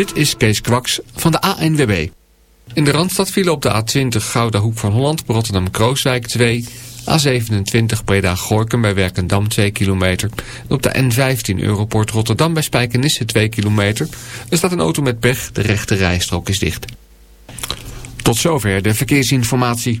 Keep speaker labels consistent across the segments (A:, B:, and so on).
A: Dit is Kees Kwaks van de ANWB. In de Randstad vielen op de A20 Gouda Hoek van Holland, Rotterdam-Krooswijk 2... A27 Breda-Gorkum bij Werkendam 2 kilometer. En op de N15 Europort Rotterdam bij Spijkenisse 2 kilometer. Er staat een auto met pech, de rechte rijstrook is dicht. Tot zover de verkeersinformatie.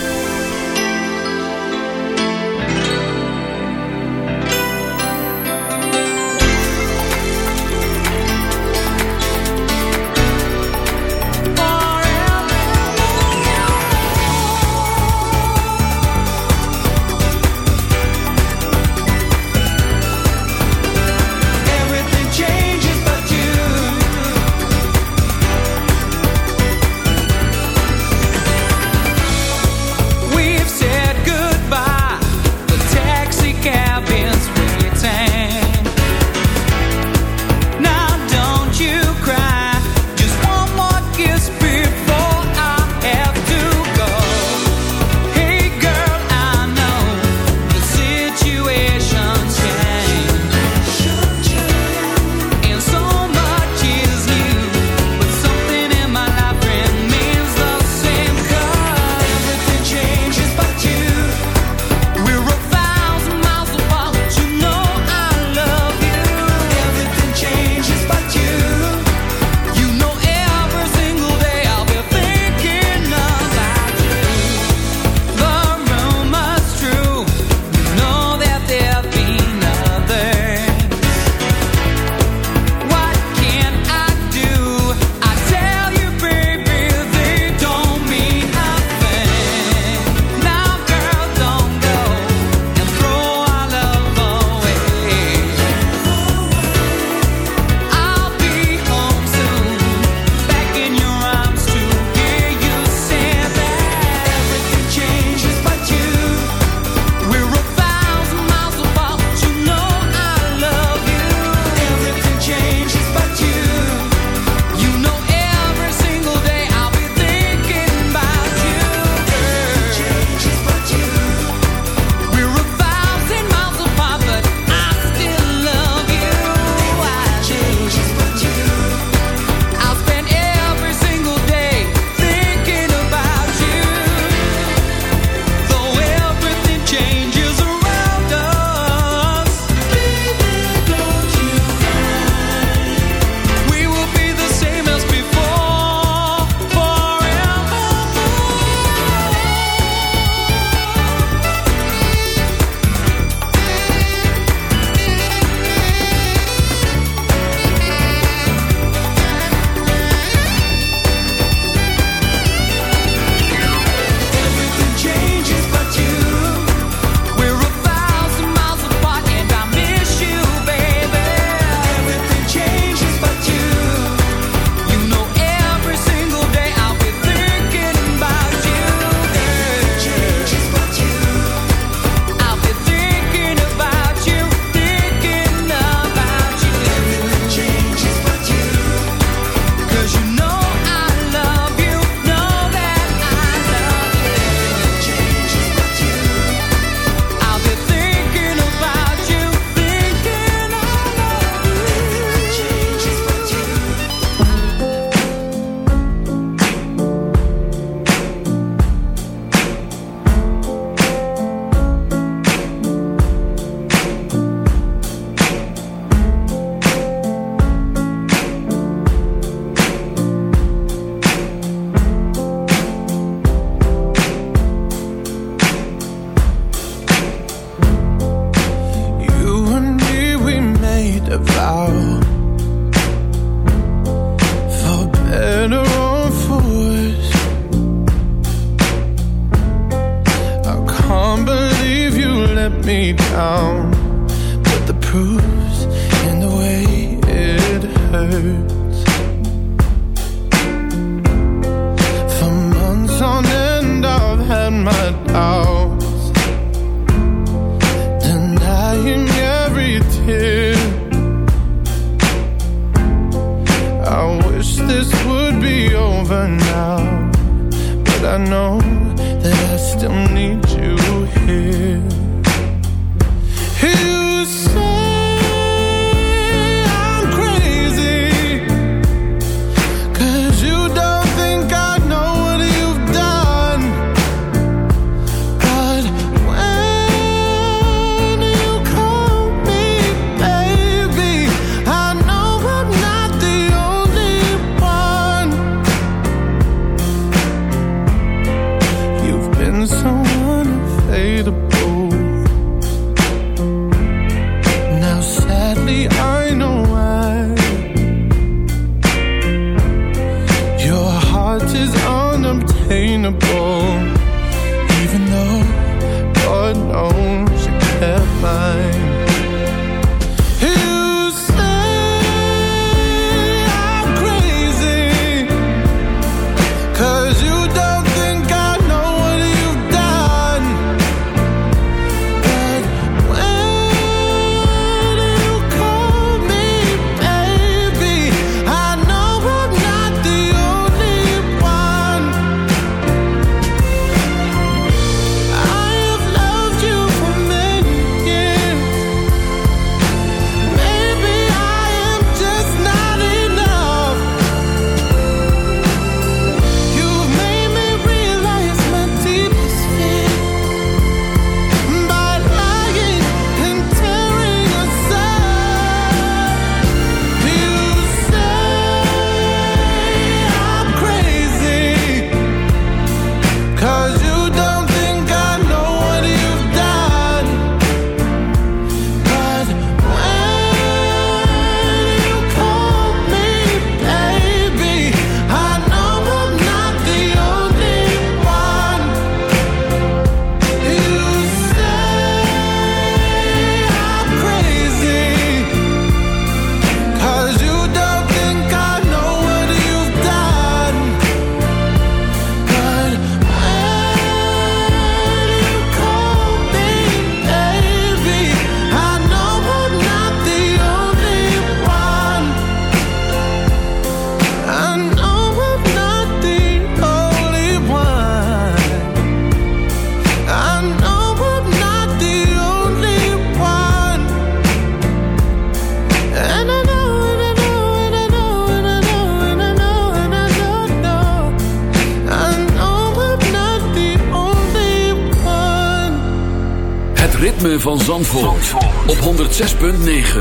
B: 106.9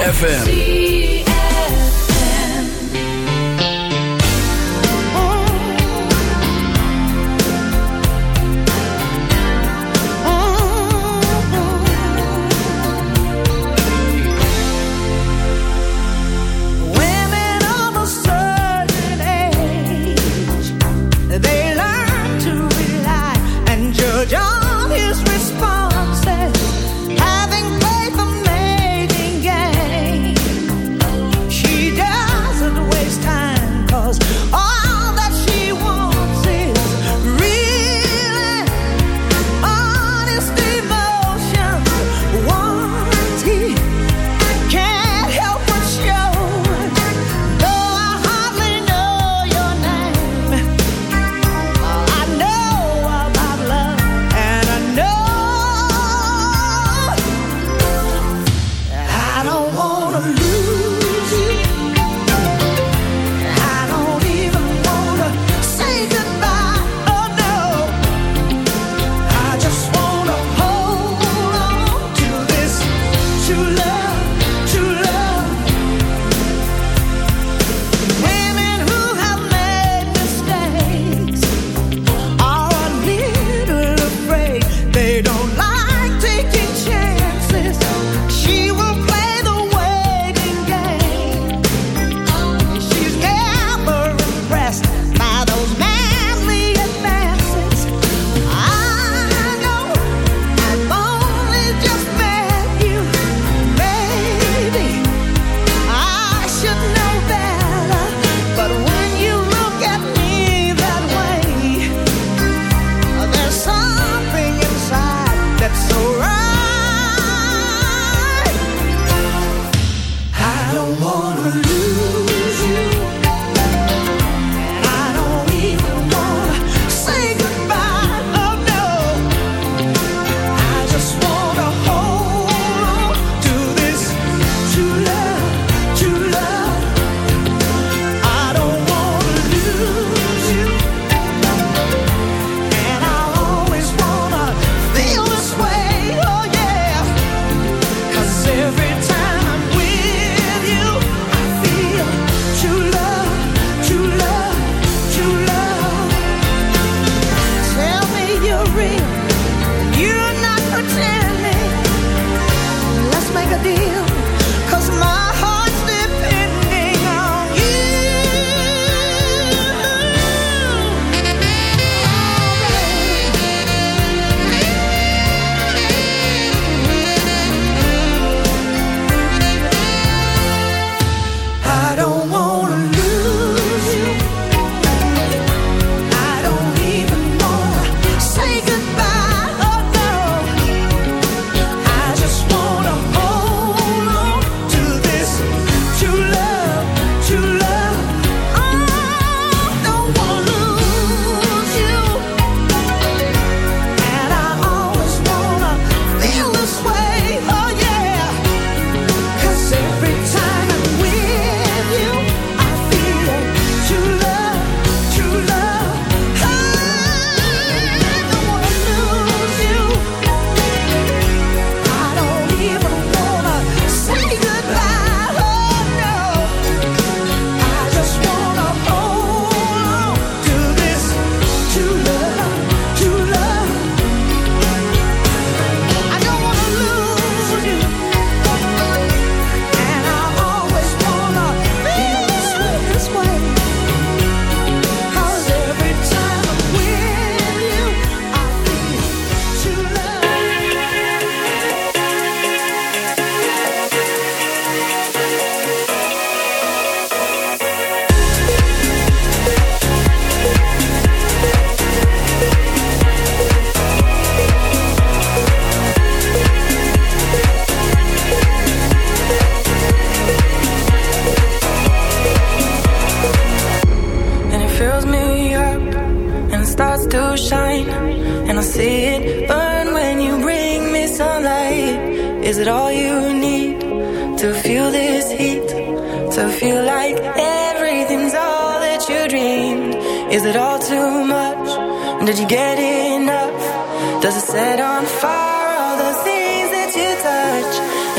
B: FM.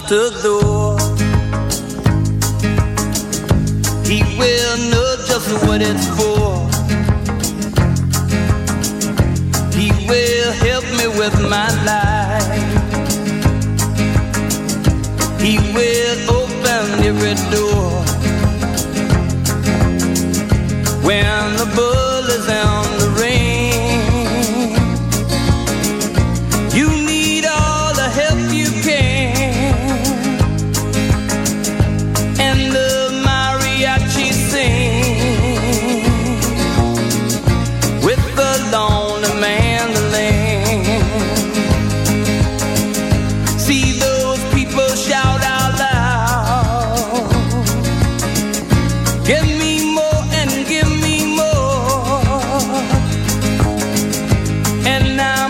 C: tudo.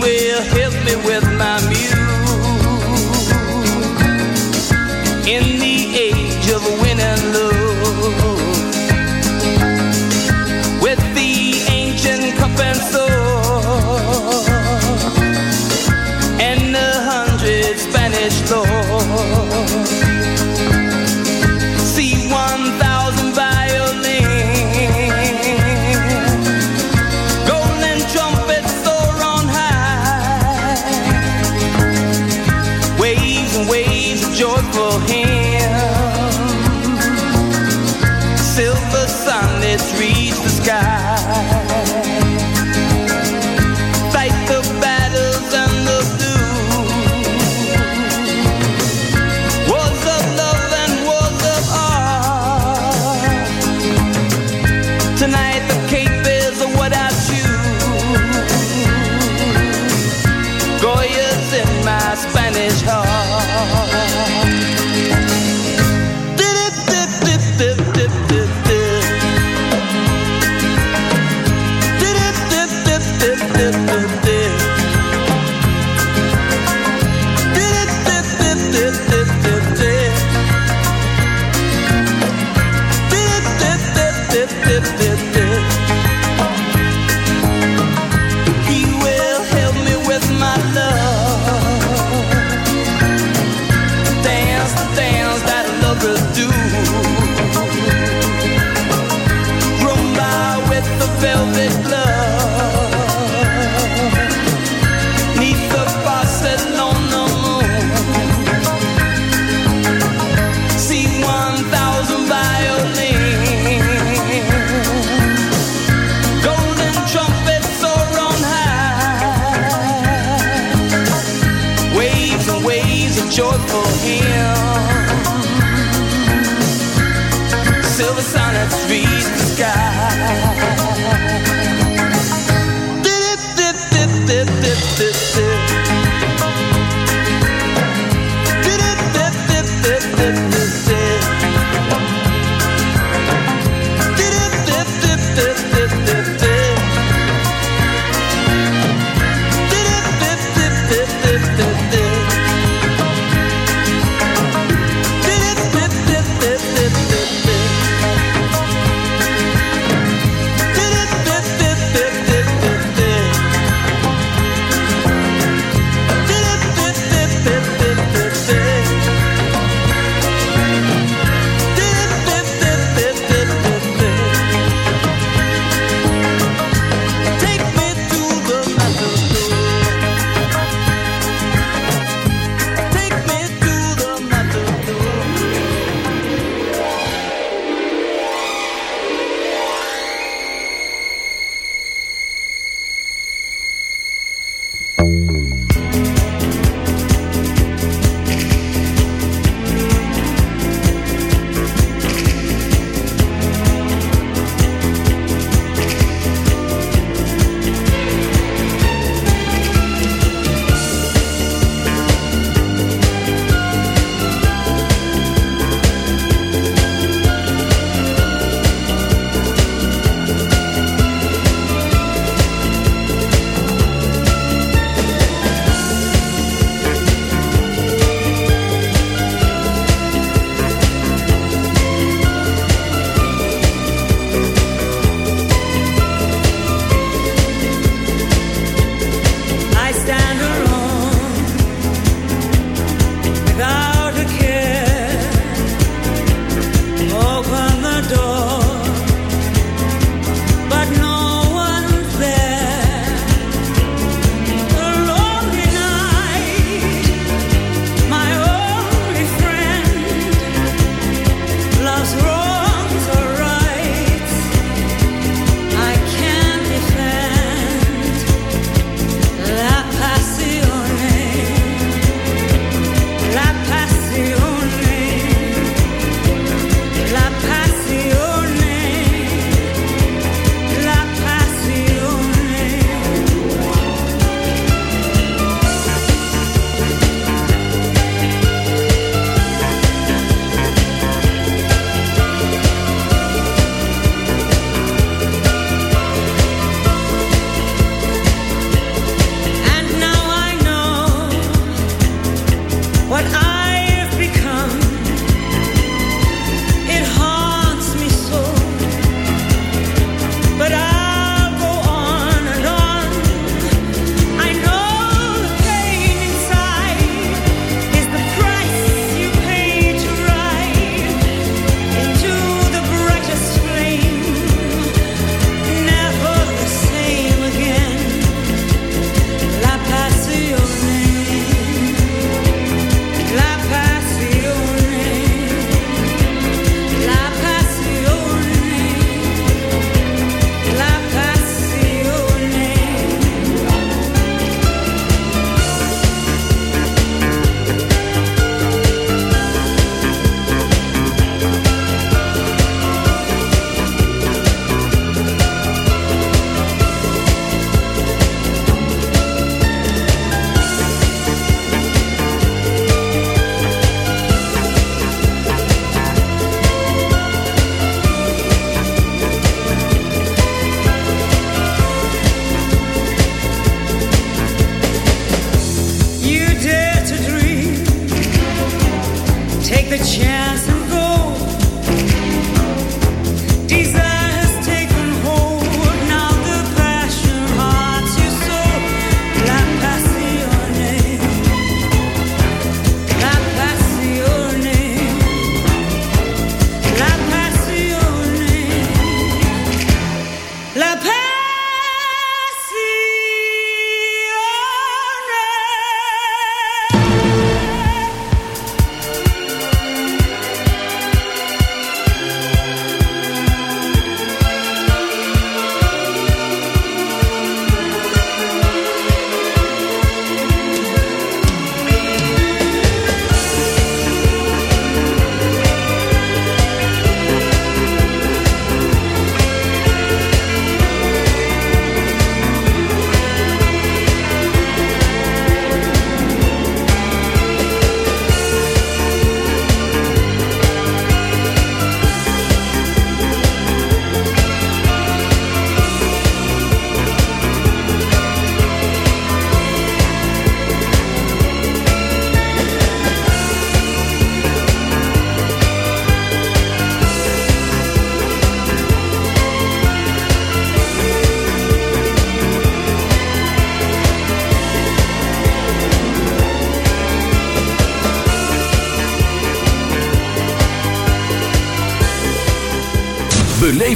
D: will help me with my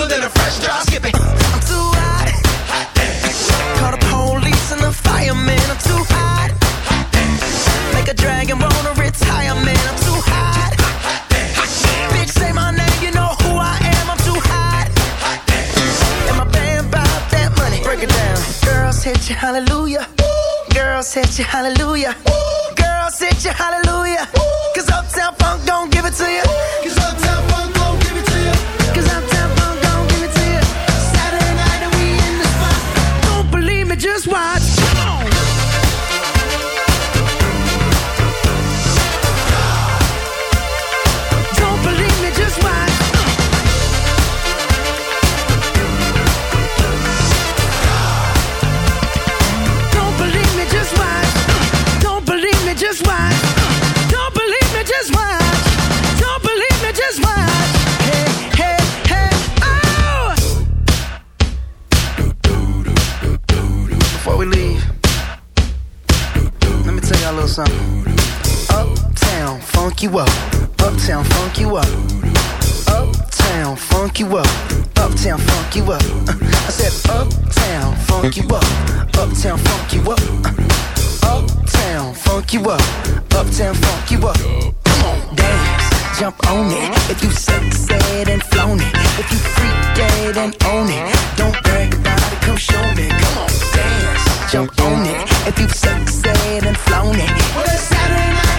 E: cooler than a fresh drop. Skip it. I'm too hot. hot dance. Call the police and the firemen. I'm too hot. hot dance. Make a dragon wanna retire, man. I'm too hot. hot dance. Bitch, say my name, you know who I am. I'm too hot. And my band bought that money. Break it down. Girls hit you, hallelujah. Ooh. Girls hit you, hallelujah. Ooh. Girls hit you, hallelujah. Ooh funk you up. Uptown funk you up. Uptown funk you up. Uptown funk you up. Uh, I said uptown funk you up. Uptown funk you up. Uptown funk you up. Uptown funk you up. Come on, dance, jump on it. If you sexed and flown it, if you freaked dead and own it, don't brag about it. Come show me. Come on, dance, jump on it. If you sexed and flown it, well it's Saturday night.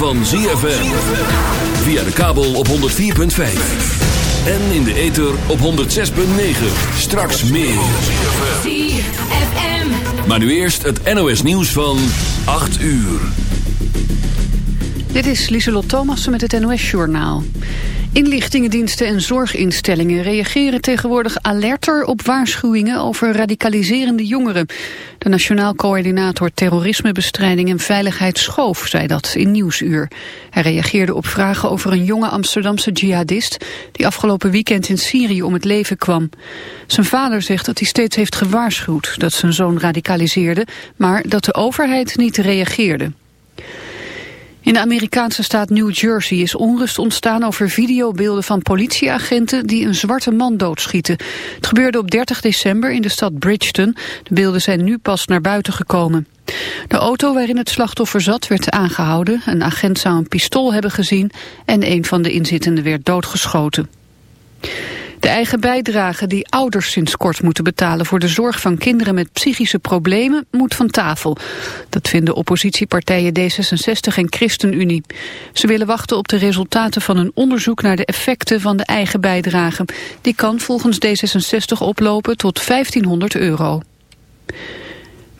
F: van ZFM. Via de kabel op 104.5. En in de ether op 106.9. Straks meer. ZFM. Maar nu eerst het NOS nieuws van 8 uur.
G: Dit is Lieselot Thomas met het NOS Journaal. Inlichtingendiensten en zorginstellingen reageren tegenwoordig alerter op waarschuwingen over radicaliserende jongeren. De Nationaal Coördinator Terrorismebestrijding en Veiligheid Schoof zei dat in Nieuwsuur. Hij reageerde op vragen over een jonge Amsterdamse jihadist die afgelopen weekend in Syrië om het leven kwam. Zijn vader zegt dat hij steeds heeft gewaarschuwd dat zijn zoon radicaliseerde, maar dat de overheid niet reageerde. In de Amerikaanse staat New Jersey is onrust ontstaan over videobeelden van politieagenten die een zwarte man doodschieten. Het gebeurde op 30 december in de stad Bridgeton. De beelden zijn nu pas naar buiten gekomen. De auto waarin het slachtoffer zat werd aangehouden. Een agent zou een pistool hebben gezien en een van de inzittenden werd doodgeschoten. De eigen bijdrage die ouders sinds kort moeten betalen voor de zorg van kinderen met psychische problemen moet van tafel. Dat vinden oppositiepartijen D66 en ChristenUnie. Ze willen wachten op de resultaten van een onderzoek naar de effecten van de eigen bijdrage. Die kan volgens D66 oplopen tot 1500 euro.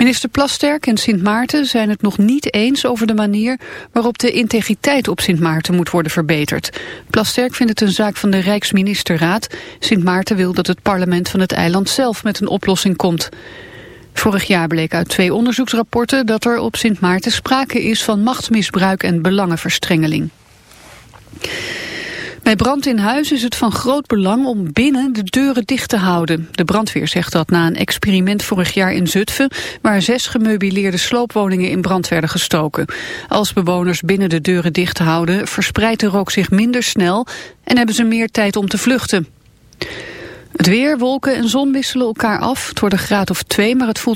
G: Minister Plasterk en Sint Maarten zijn het nog niet eens over de manier waarop de integriteit op Sint Maarten moet worden verbeterd. Plasterk vindt het een zaak van de Rijksministerraad. Sint Maarten wil dat het parlement van het eiland zelf met een oplossing komt. Vorig jaar bleek uit twee onderzoeksrapporten dat er op Sint Maarten sprake is van machtsmisbruik en belangenverstrengeling. Bij brand in huis is het van groot belang om binnen de deuren dicht te houden. De brandweer zegt dat na een experiment vorig jaar in Zutphen... waar zes gemeubileerde sloopwoningen in brand werden gestoken. Als bewoners binnen de deuren dicht houden... verspreidt de rook zich minder snel en hebben ze meer tijd om te vluchten. Het weer, wolken en zon wisselen elkaar af. Het wordt een graad of twee, maar het voelt